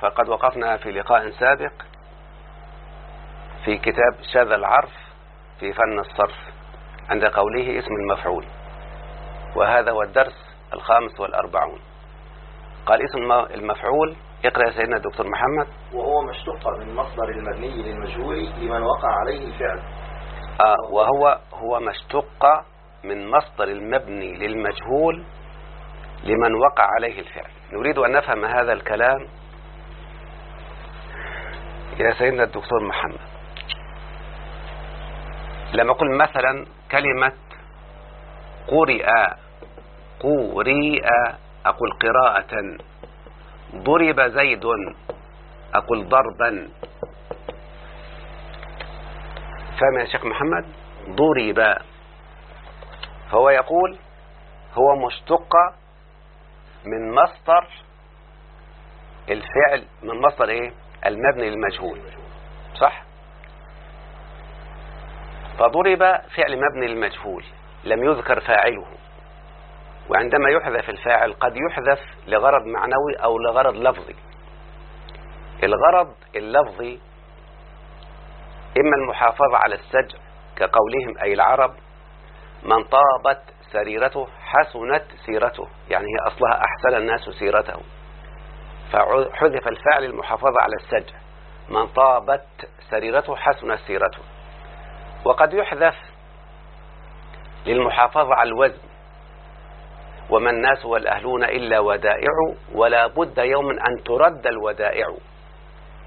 فقد وقفنا في لقاء سابق في كتاب شاذ العرف في فن الصرف عند قوله اسم المفعول وهذا هو الدرس الخامس والأربعون. قال اسم المفعول اقرأ يا سيدنا الدكتور محمد. وهو ما اشتق من مصدر المبني للمجهول لمن وقع عليه الفعل. آه وهو هو ما اشتق من مصدر المبني للمجهول لمن وقع عليه الفعل. نريد أن نفهم هذا الكلام يا سيدنا الدكتور محمد. لما أقول مثلا كلمة قرئ قرئ أقول قراءة. ضرب زيد أقول ضربا. فهم يا شيخ محمد؟ ضرب. فهو يقول هو مشتق من مصدر الفعل من مصدر إيه؟ المبني للمجهول صح؟ فضرب فعل مبني للمجهول لم يذكر فاعله. وعندما يحذف الفاعل قد يحذف لغرض معنوي أو لغرض لفظي. الغرض اللفظي إما المحافظة على السجع كقولهم أي العرب من طابت سريرته حسنت سيرته يعني هي أصلها أحسن الناس سيرته. فحذف الفعل المحافظة على السجع من طابت سريرته حسنت سيرته. وقد يحذف للمحافظة على الوزن وما الناس والأهلون إلا ودائع ولا بد يوما أن ترد الودائع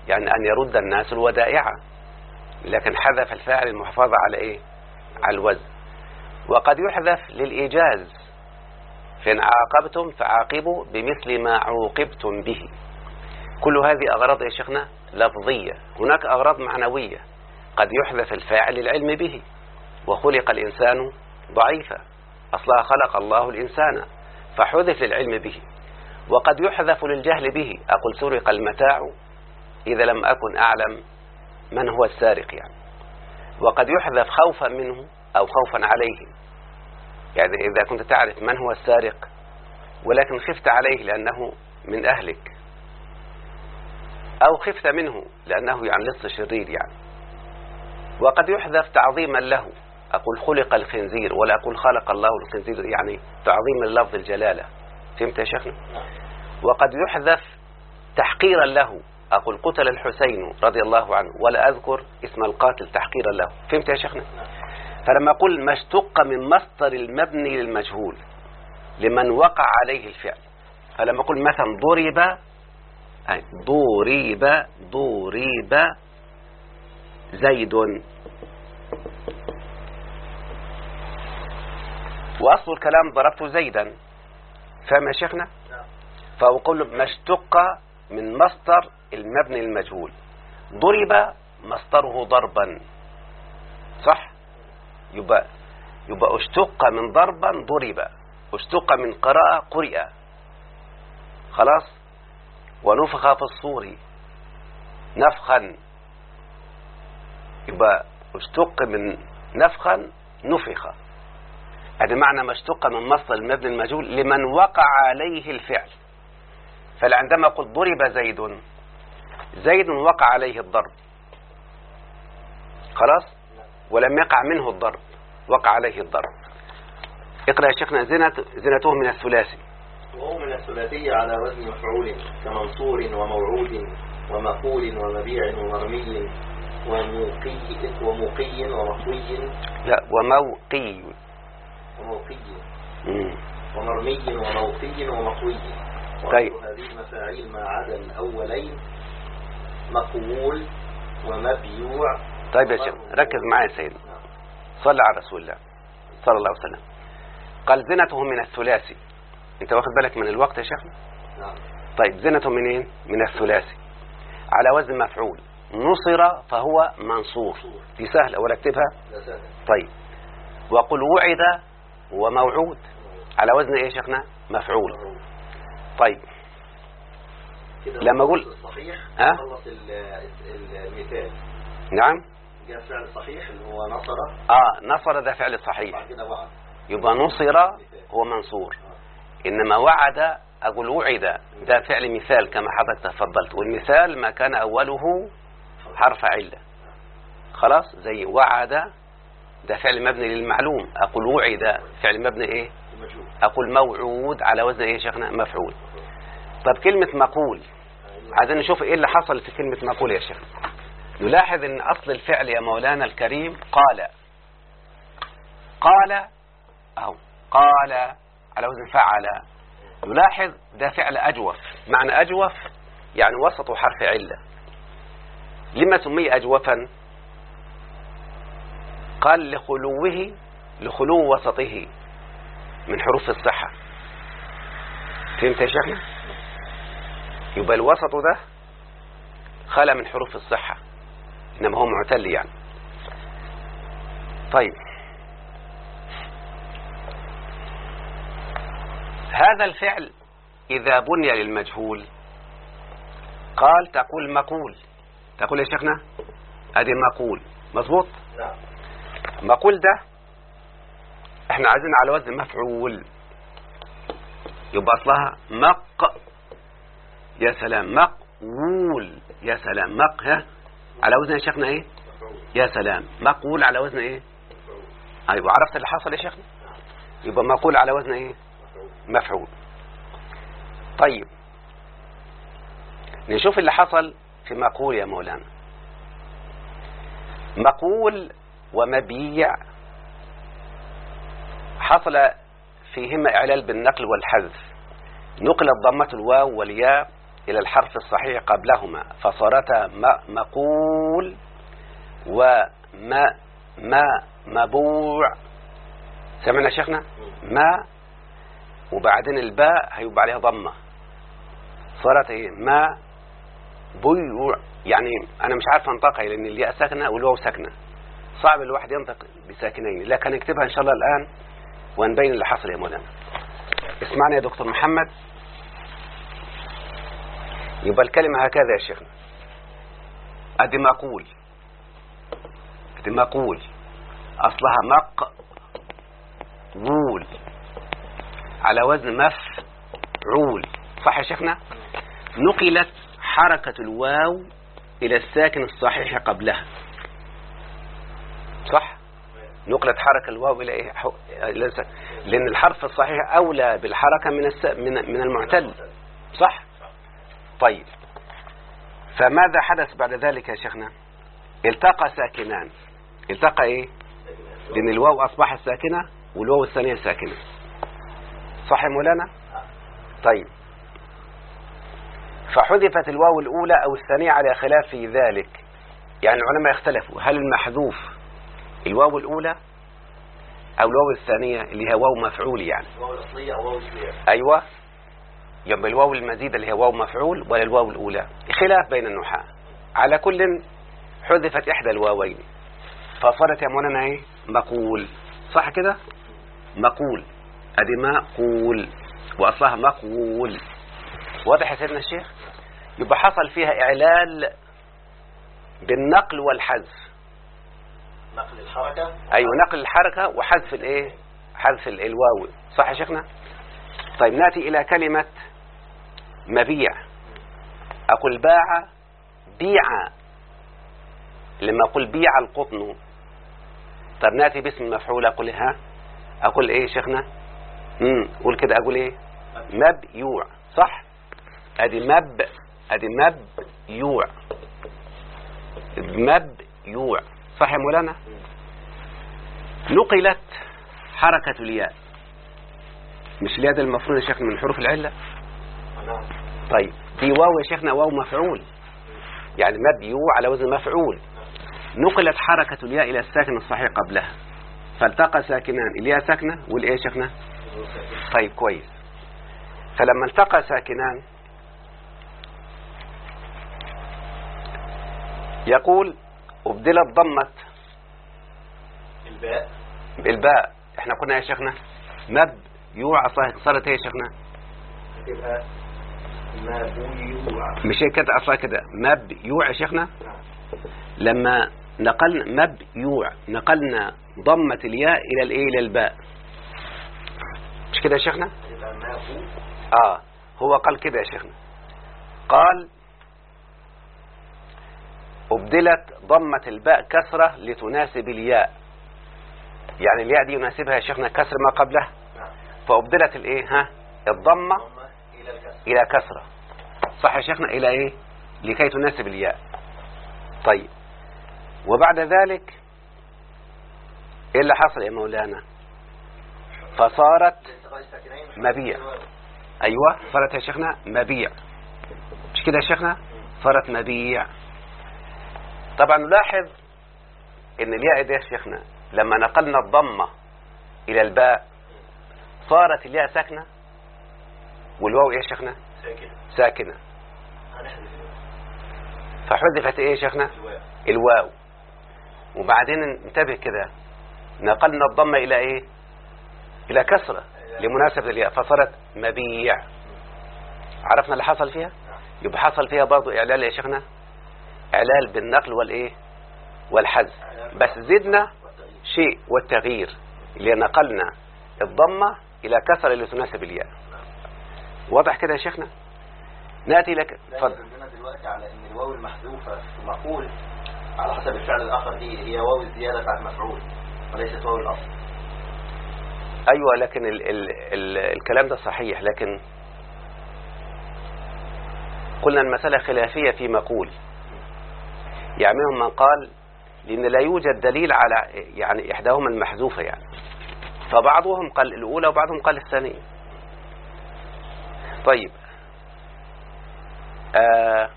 يعني أن يرد الناس الودائع. لكن حذف الفاعل المحافظة على إيه؟ على الوزن. وقد يحذف للإيجاز فإن عاقبتم فعاقبوا بمثل ما عوقبتم به. كل هذه أغراض يا شيخنا لفظية. هناك أغراض معنوية قد يحذف الفاعل للعلم به وخلق الإنسان ضعيفا. أصلا خلق الله الإنسان فحذف للعلم به وقد يحذف للجهل به. أقول سرق المتاع إذا لم أكن أعلم من هو السارق يعني. وقد يحذف خوفا منه أو خوفا عليه. يعني إذا كنت تعرف من هو السارق ولكن خفت عليه لأنه من أهلك. أو خفت منه لأنه يعني لص شرير يعني. وقد يحذف تعظيما له. أقول خلق الخنزير ولا أقول خلق الله الخنزير يعني تعظيم اللفظ الجلالة. فهمت يا شيخنا؟ وقد يحذف تحقيرا له. أقول قتل الحسين رضي الله عنه ولا أذكر اسم القاتل تحقيرا له. فهمت يا شيخنا؟ فلما أقول ما اشتق من مصدر المبني للمجهول لمن وقع عليه الفعل. فلما أقول مثلا ضرب ضرب ضرب زيد. وأصل الكلام ضربت زيدا. فهم يا شيخنا؟ فأقول ما اشتق من مصدر المبني للمجهول. ضرب مصدره ضربا. صح؟ يبقى يبقى اشتق من ضربا ضرب اشتق من قراءة قرئ خلاص؟ ونفخ في الصور نفخا. يبقى اشتق من نفخا نفخ. هذا معنى ما اشتق من مصدر المبني المجهول لمن وقع عليه الفعل. فعندما قلت ضرب زيد زيد وقع عليه الضرب. خلاص؟ ولم يقع منه الضرب وقع عليه الضرب. اقرأ يا شيخنا زنت زنته من الثلاثي. وهو من الثلاثي على وزن مفعول كمنصور وموعود ومقول ومبيع ومرمي وموقي وموقي ومطوي لا وموقي. وموقي. ومرمي وموقي ومطوي طيب. هذه المفاعيل ما عدا الأولين مقول ومبيوع طيب يا شيخ ركز معايا يا سيدنا صلى على رسول الله صلى الله عليه وسلم. قال زنته من الثلاثي. انت واخد بالك من الوقت يا شيخنا نعم. طيب زنته منين؟ من الثلاثي. على وزن مفعول. نصر فهو منصور. دي سهلة ولا اكتبها؟ طيب. وقل وعد وموعود. على وزن إيه يا شيخنا؟ مفعول. طيب. لما أقول- الصحيح ها؟ المثال. نعم. جاء فعل صحيح اللي هو نصر. آه نصر ده فعل صحيح. يبقى نصر هو منصور. إنما وعد أقول وعد ده فعل مثال كما حضرتك تفضلت. والمثال ما كان أوله حرف علة. خلاص؟ زي وعد ده فعل مبني للمعلوم. أقول وعد فعل مبني إيه؟ المجهول أقول موعود على وزن إيه يا شيخنا؟ مفعول. طب كلمة مقول. عايزين نشوف إيه اللي حصل في كلمة مقول يا شيخ نلاحظ إن أصل الفعل يا مولانا الكريم قال. قال أهو. قال. على وزن فعل. نلاحظ ده فعل أجوف. معنى أجوف يعني وسط حرف علة. لما سمي اجوفا؟ قال لخلوه لخلو وسطه من حروف الصحة. فهمت يا شيخنا؟ يبقى الوسط ده خلى من حروف الصحة. إنما هو معتل يعني طيب. هذا الفعل إذا بني للمجهول قال تقول مقول. تقول يا شيخنا؟ أدي مقول. مظبوط؟ نعم مقول ده إحنا عايزين على وزن مفعول. يبقى أصلها مق. يا سلام مقول. يا سلام مق ها؟ على وزن يا شيخنا إيه؟ يا سلام. مقول على وزن إيه؟ أيوه. عرفت اللي حصل يا شيخنا؟ يبقى مقول على وزن إيه؟ مفعول. مفعول طيب. نشوف اللي حصل في مقول يا مولانا. مقول ومبيع. حصل فيهما إعلال بالنقل والحذف. نقلت ضمة الواو والياء. إلى الحرف الصحيح قبلهما فصارتا مقول وما ما مبوع. سمعنا شيخنا؟ ما وبعدين الباء هيبقى عليها ضمة. صارت إيه ما بيوع يعني أنا مش عارف أنطقها لأن الياء ساكنة والواو ساكنة. صعب الواحد ينطق بساكنين لكن اكتبها إن شاء الله الآن ونبين اللي حصل يا مولانا. اسمعني يا دكتور محمد. يبقى الكلمة هكذا يا شيخنا. أدي مقول أدي مقول أصلها مق وول على وزن مفعول. صح يا شيخنا؟ نقلت حركة الواو إلى الساكن الصحيح قبلها. صح؟ نقلت حركة الواو إلى إيه؟ لأن الحرف الصحيح أولى بالحركة من الس... من من المعتل. صح؟ طيب. فماذا حدث بعد ذلك يا شيخنا؟ التقى ساكنان. التقى إيه؟ لأن الواو أصبحت ساكنة والواو الثانية ساكنة. صح يا مولانا؟ طيب. فحذفت الواو الأولى أو الثانية على خلاف ذلك. يعني العلماء اختلفوا. هل المحذوف الواو الأولى أو الواو الثانية اللي هي واو مفعول يعني؟ واو الأصلية أو واو السلية أيوة. يبقى الواو المزيدة اللي هي واو مفعول ولا الواو الأولى. خلاف بين النحاة. على كل حذفت إحدى الواوين. فصارت يا مولانا إيه؟ مقول. صح كده؟ مقول. أدي مقول. وأصلها مقول. واضح يا سيدنا الشيخ؟ يبقى حصل فيها إعلال بالنقل والحذف. نقل الحركة. أيوه نقل الحركة وحذف الإيه؟ حذف ال- الواو. صح يا شيخنا؟ طيب نأتي إلى كلمة مبيع. أقول باع بيع. لما أقول بيع القطن طب نأتي باسم مفعول أقول ها؟ أقول إيه يا شيخنا؟ امم قول كده أقول إيه؟ مبيوع صح؟ أدي مب أدي مبيوع. مبيوع صح يا مولانا؟ نقلت حركة الياء. مش الياء المفروض يا شيخنا من حروف العلة؟ طيب دي واو يا شيخنا واو مفعول. يعني مبيوع على وزن مفعول. نقلت حركة الياء إلى الساكن الصحيح قبلها. فالتقى ساكنان الياء ساكنة والإيه شيخنا؟ طيب كويس. فلما التقى ساكنان يقول أبدلت ضمة الباء. الباء. إحنا كنا يا شيخنا مب يوع صارت إيه يا شيخنا؟ مبيوع مش كده أصلا كده. مب يوع يا شيخنا؟ لما نقلنا مب يوع نقلنا ضمة الياء إلى الإيه؟ إلى الباء. مش كده يا شيخنا؟ آه. هو قال كده يا شيخنا. قال أبدلت ضمة الباء كسرة لتناسب الياء. يعني الياء دي يناسبها يا شيخنا كسر ما قبلها نعم. فأبدلت الإيه؟ ها؟ الضمة ضمة إلى كسرة صح يا شيخنا؟ إلى إيه؟ لكي تناسب الياء. طيب. وبعد ذلك إيه اللي حصل يا مولانا؟ فصارت مبيع. أيوة صارت يا شيخنا مبيع. مش كده يا شيخنا؟ صارت مبيع. طبعا نلاحظ إن الياء دي يا شيخنا لما نقلنا الضمة إلى الباء صارت الياء ساكنة؟ والواو إيه يا شيخنا؟ ساكن ساكنة. هنحذف فحذفت إيه يا شيخنا؟ الواو. وبعدين انتبه كده. نقلنا الضمة إلى إيه؟ إلى كسرة. لمناسبة الياء. فصارت مبيع. عرفنا اللي حصل فيها؟ يبقى حصل فيها برضو إعلال يا شيخنا؟ إعلال بالنقل والإيه؟ والحذف. بس زدنا شيء والتغيير. اللي نقلنا الضمة إلى كسرة اللي تناسب الياء. واضح كده يا شيخنا؟ نأتي لك اتفضل. يدلنا دلوقتي على إن الواو المحذوفة في مقول على حسب الفعل الآخر دي هي واو الزيادة بتاعت مفعول وليست واو الأصل. أيوه لكن ال ال ال الكلام ده صحيح لكن قلنا المسألة خلافية في مقول. يعني منهم من قال لأن لا يوجد دليل على يعني إحداهما المحذوفة يعني. فبعضهم قال الأولى وبعضهم قال الثانية. طيب. آه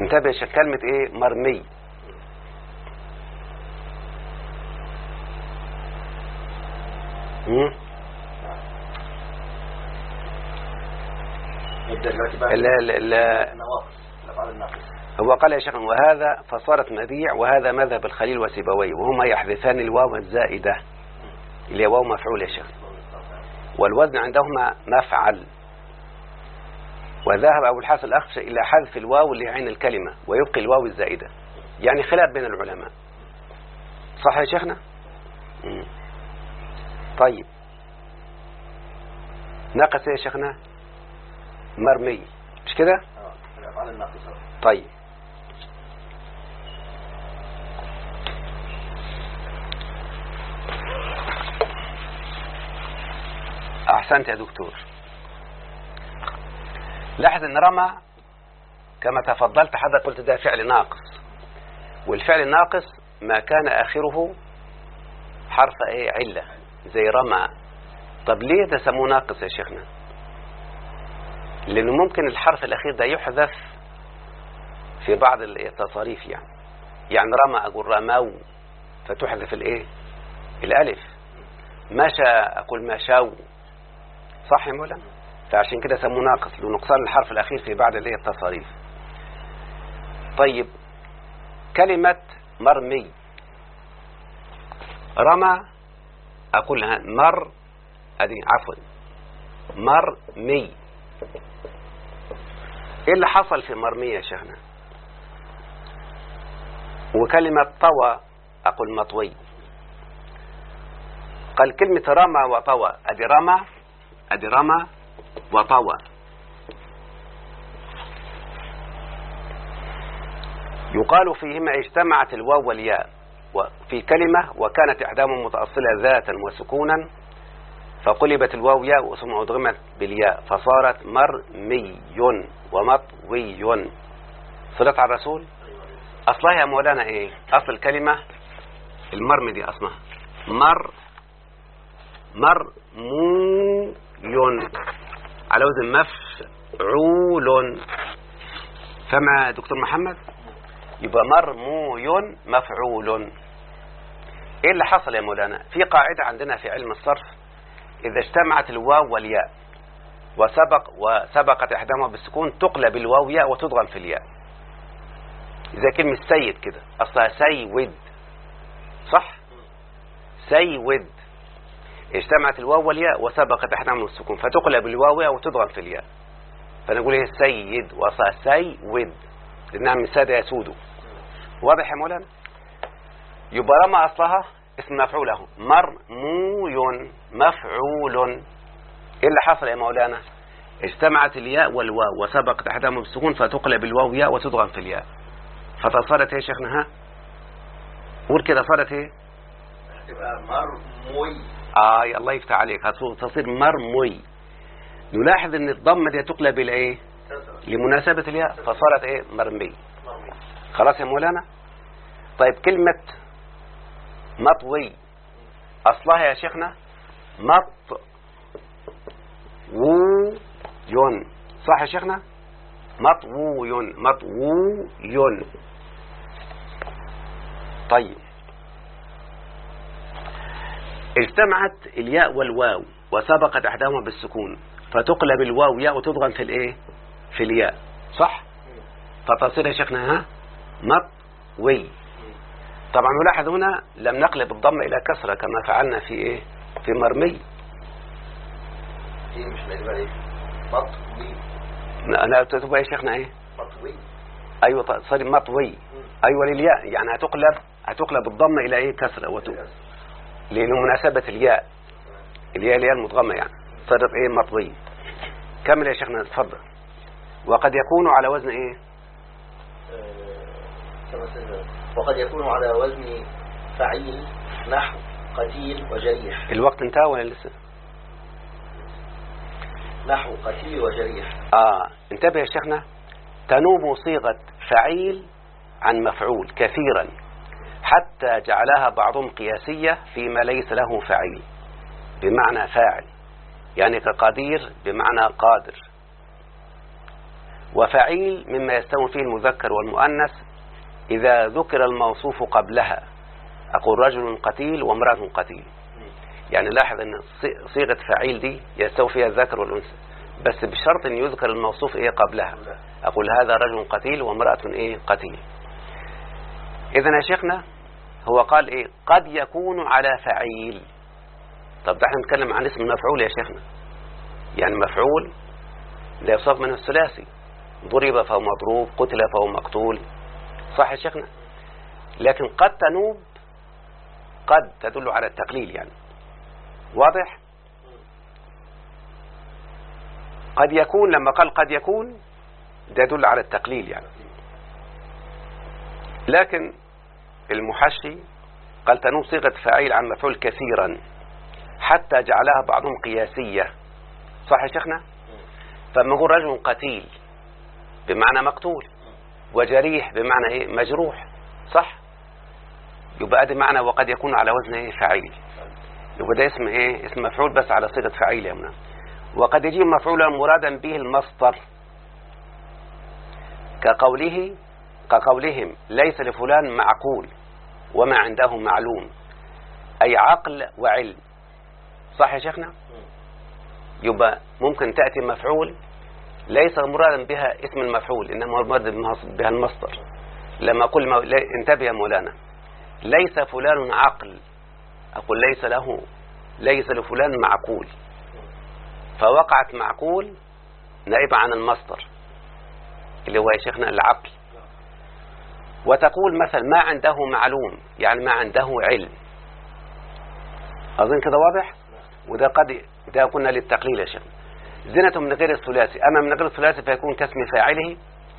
انتبه شك- كلمة إيه؟ مرمي. هو قال يا شيخ وهذا فصارت مبيع وهذا مذهب الخليل وسيبويه وهما يحذفان الواو الزائدة. اللي هي واو مفعول يا شيخ. والوزن عندهما مفعل وذهب أبو الحسن الأخفش إلى حذف الواو اللي عين الكلمة ويبقي الواو الزائدة. يعني خلاف بين العلماء. صح يا شيخنا. طيب. ناقص إيه يا شيخنا؟ مرمي. مش كده؟ الناقصة طيب. أحسنت يا دكتور. لاحظ إن رمى كما تفضلت حضرتك قلت ده فعل ناقص. والفعل الناقص ما كان آخره حرف إيه؟ علة زي رمى. طب ليه ده سموه ناقص يا شيخنا؟ لأنه ممكن الحرف الأخير ده يحذف في بعض التصاريف يعني. يعني رمى أقول رموا فتحذف الإيه؟ الألف. مشى أقول مشوا صح يا مولانا؟ فعشان كده سموه ناقص لنقصان الحرف الأخير في بعض الإيه التصاريف. طيب كلمة مرمي. رمى أقول لها مر أدي عفوا. مرمي. إيه اللي حصل في مرمية يا شيخنا؟ وكلمة طوى أقول مطوي. قال كلمة رمى وطوى أدي رمى. أدي رمى وطوى. يقال فيهما اجتمعت الواو والياء في كلمة وكانت إحداهما متأصلة ذاتا وسكونا فقلبت الواو ياء ثم أدغمت بالياء فصارت مرمي ومطوي. صلة على الرسول؟ أصلها يا مولانا إيه؟ أصل الكلمة المرمي دي أصلها. مر مرموي على وزن مفعول فمع دكتور محمد؟ يبقى مرموي مفعول إيه اللي حصل يا مولانا؟ في قاعدة عندنا في علم الصرف إذا اجتمعت الواو والياء وسبق وسبقت إحداهما بالسكون تقلب الواو ياء وتدغم في الياء. زي كلمة سيد كده أصلها سيود. صح؟ سيود. اجتمعت الواو والياء وسبقت إحداهما بالسكون فتقلب الواو ياء وتدغم في الياء. فنقول هي سيد وأصلها سيود. لأنها من سادة يسود. واضح يا مولانا؟ يبقى رمى أصلها اسم مفعول له مرموي مفعول. إيه اللي حصل يا مولانا؟ اجتمعت الياء والواو وسبقت احداهما بالسكون فتقلب الواو ياء وتضغم في الياء. فصارت إيه يا شيخنا؟ ها؟ قول كده صارت إيه؟ تبقى مرموي. آه الله يفتح عليك. تصير مرموي. نلاحظ إن الضمه دي تقلب إلى إيه؟ لمناسبة الياء. فصارت إيه؟ مرمي. مرمي خلاص يا مولانا؟ طيب كلمة مطوي. أصلها يا شيخنا مط وين صح يا شيخنا؟ مطوي مطوي طيب. اجتمعت الياء والواو وسبقت أحداهما بالسكون فتقلب الواو ياء وتضغم في الإيه؟ في الياء صح؟ فتصير يا شيخنا ها؟ مطوي. طبعا نلاحظ هنا لم نقلب الضم إلى كسرة كما فعلنا في إيه؟ في مرمي. دي مش إيه؟ مطوي. أنا تبقى يا شيخنا إيه؟ مطوي. أيوه ط- صار مطوي. أيوه للياء يعني هتقلب هتقلب الضمه إلى إيه؟ كسرة وت... لمناسبه الياء. الياء الياء المدغمه يعني. صارت إيه؟ مطوي كمل يا شيخنا اتفضل وقد يكون على وزن إيه. وقد يكون على وزن فعيل نحو قتيل وجريح. الوقت انتهى ولا لسه؟ نحو قتيل وجريح. آه. انتبه يا شيخنا. تنوب صيغة فعيل عن مفعول كثيرا. حتى جعلها بعضهم قياسية فيما ليس له فعيل بمعنى فاعل يعني كقدير بمعنى قادر. وفعيل مما يستوي فيه المذكر والمؤنث إذا ذكر الموصوف قبلها أقول رجل قتيل وامرأة قتيل. يعني لاحظ أن صي- صيغة فعيل دي يستوي فيها الذكر والأنثى بس بشرط أن يذكر الموصوف إيه قبلها. أقول هذا رجل قتيل وامرأة إيه قتيل. إذا يا شيخنا هو قال إيه؟ قد يكون على فعيل. طب ده إحنا نتكلم عن اسم المفعول يا شيخنا. يعني مفعول لا يصاف منه الثلاثي. ضرب فهو مضروب قتل فهو مقتول. صح يا شيخنا؟ لكن قد تنوب قد تدل على التقليل يعني. واضح؟ قد يكون لما قال قد يكون ده يدل على التقليل يعني. لكن المحشي قال تنوب صيغة فاعل عن مفعول كثيرا حتى جعلها بعضهم قياسية. صح يا شيخنا؟ فلما نقول رجل قتيل بمعنى مقتول وجريح بمعنى إيه؟ مجروح. صح؟ يبقى أدي معنى وقد يكون على وزن إيه؟ فعيل يبقى ده اسم إيه؟ اسم مفعول بس على صيغة فعيل يا منى وقد يجي مفعولا مرادا به المصدر كقوله كقولهم ليس لفلان معقول وما عنده معلوم. أي عقل وعلم. صح يا شيخنا؟ يبقى ممكن تأتي مفعول ليس مرادا بها اسم المفعول إنما مراد بها المصدر. لما أقول مو... لا- انتبه يا مولانا. ليس فلان عقل. أقول ليس له. ليس لفلان معقول. فوقعت معقول نائبة عن المصدر اللي هو يا شيخنا العقل. وتقول مثلا ما عنده معلوم يعني ما عنده علم. أظن كده واضح؟ وده قد ده قلنا للتقليل يا شيخ. زنة من غير الثلاثي أما من غير الثلاثي فيكون كاسم فاعله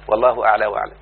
والله أعلى وأعلم.